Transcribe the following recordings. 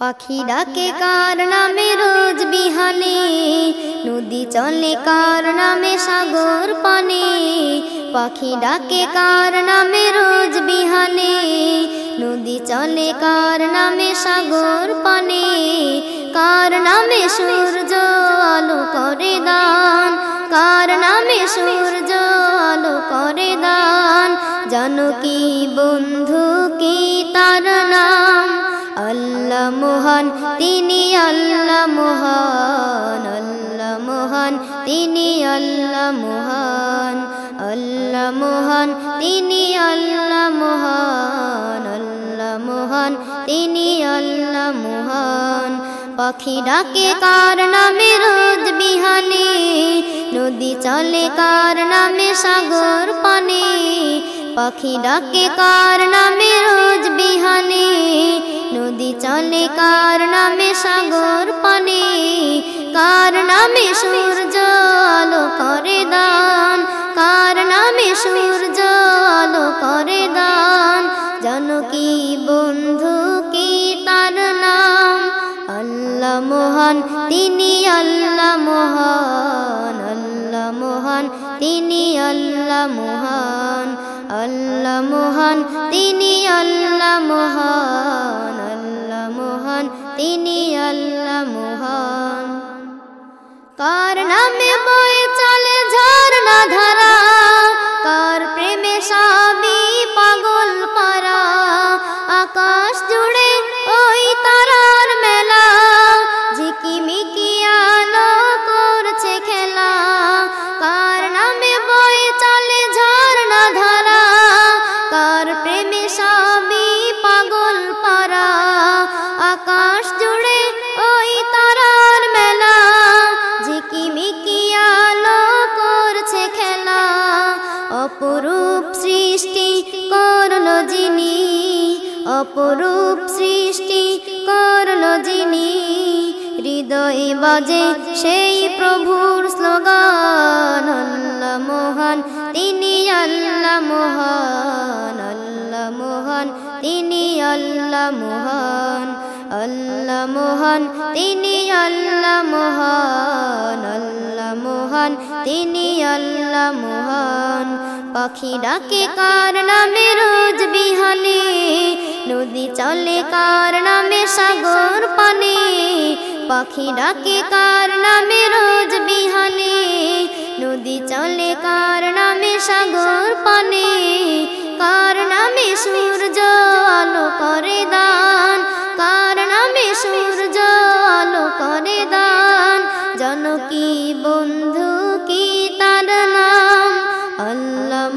পাখি ডাকে কার নামে রোজ বিহানে? নদী চলে কার নামে সাগর পানে? পাখি ডাকে কার নামে রোজ বিহানে? নদী চলে কার নামে সাগর পানে? কার নামে সূর্য আলো করে দান? কার নামে সূর্য আলো করে দান? জানো বন্ধু মহান, তিনি আল্লাহ মহান আল্লাহ মহান, তিনি আল্লাহ মহান আল্লাহ মহান, তিনি আল্লাহ মহান আল্লাহ মহান, তিনি আল্লাহ মহান। পাখি ডাকে কার নামে রোজ বিহানে, নদী চলে কার নামে সাগর পানে। পাখি ডাকে কার নামে রোজ বিহানে নদী কার নামে সাগর পানে, কার নামে সূর্য আলো করে দান, কার নামে সূর্য আলো করে দান জানো কি বন্ধু কি তার নাম? আল্লাহ মহান, তিনি আল্লাহ মহান আল্লাহ মহান, তিনি আল্লাহ মোহন, আল্লাহ মহান, তিনি আল্লাহ মহান মহান তিনি আল্লাহ মহান। কার নামে সৃষ্টি করল যিনি, অপরূপ সৃষ্টি করল যিনি। হৃদয়ে বাজে সেই প্রভুর স্লোগান, আল্লাহ মহান, তিনি আল্লাহ মহান আল্লাহ মহান, তিনি আল্লাহ মহান আল্লাহ মহান, তিনি আল্লাহ মহান আল্লাহ মহান, তিনি আল্লাহ পাখি ডাকে কার নামে রোজ বিহানে নদী চলে কার নামে সাগর পানে? পাখি ডাকে কার নামে রোজ বিহানে নদী চলে কার নামে সাগর পানে? কার নামে সূর্য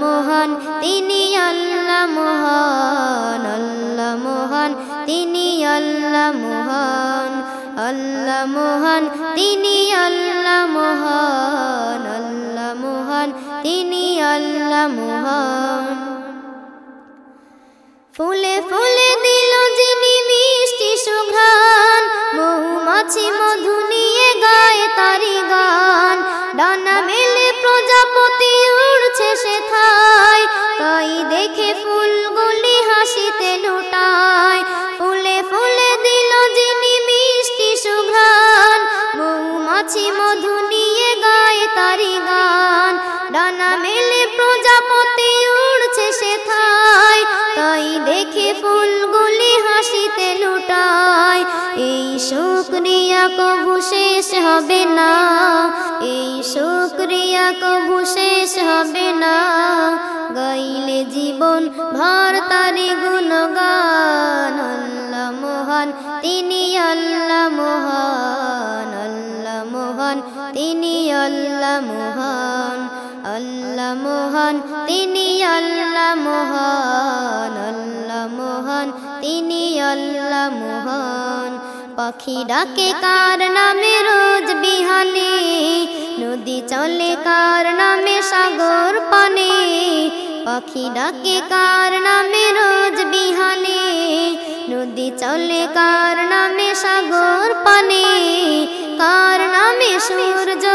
মহান, তিনি আল্লাহ মহান আল্লাহ মহান, তিনি আল্লাহ মহান আল্লাহ মহান, তিনি আল্লাহ মহান আল্লাহ মহান, তিনি আল্লাহ মহান। ফুলে ফুলে দিল যিনি মিষ্টি সুঘ্রাণ মৌমাছি মধু নিয়ে গায়ে তারি দেখে ফুলগুলি হাসিতে লুটায়। ফুলে ফুলে দিল যিনি মিষ্টি সুঘ্রাণ। মৌমাছি মধু নিয়ে গায়ে তারি গান। ডানা মেলে প্রজাপতি উড়ছে সে থায় তাই দেখে ফুলগুলি হাসিতে লুটায়। এই শুক্রিয়া কবু শেষ হবে না। এই শুক্রিয়া কবু শেষ তিনি আল্লাহ মহান আল্লাহ মহান, তিনি আল্লাহ মহান আল্লাহ মহান, তিনি আল্লাহ মহান। পাখি ডাকে, কার নামে রোজ বিহানে? নদী চলে, কার নামে সাগর পানে? পাখি ডাকে, কার নামে রোজ বিহানে? নদী চলে, কার সূর্য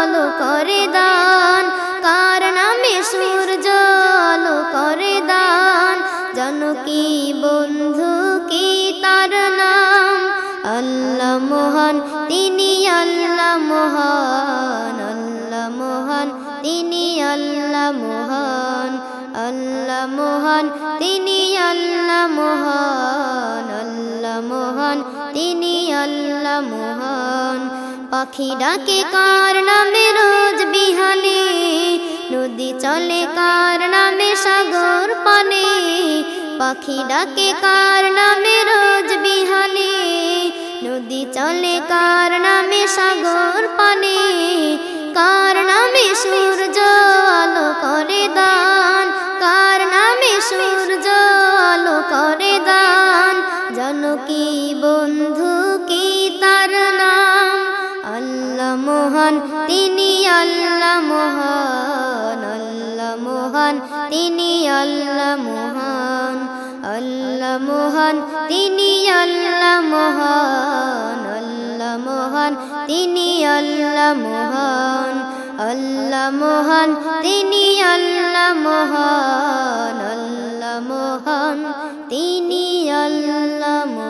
আলো করে দান। কার নামে সূর্য আলো করে দান। জানো বন্ধু কি তার নাম? তিনি আল্লাহ মহান। আল্লাহ মহান, তিনি আল্লাহ মহান। আল্লাহ মহান, তিনি আল্লাহ মহান। আল্লাহ মহান, তিনি আল্লাহ মহান। পাখি ডাকে কার নামে রোজ বিহানে নদী চলে কার নামে সাগর পানে? পাখি ডাকে কার নামে রোজ বিহানে মহান, তিনি আল্লাহ মহান। আল্লাহ মহান, তিনি আল্লাহ মহান। আল্লাহ মহান, তিনি আল্লাহ মহান। আল্লাহ মহান, তিনি আল্লাহ মহান। আল্লাহ মহান, তিনি আল্লাহ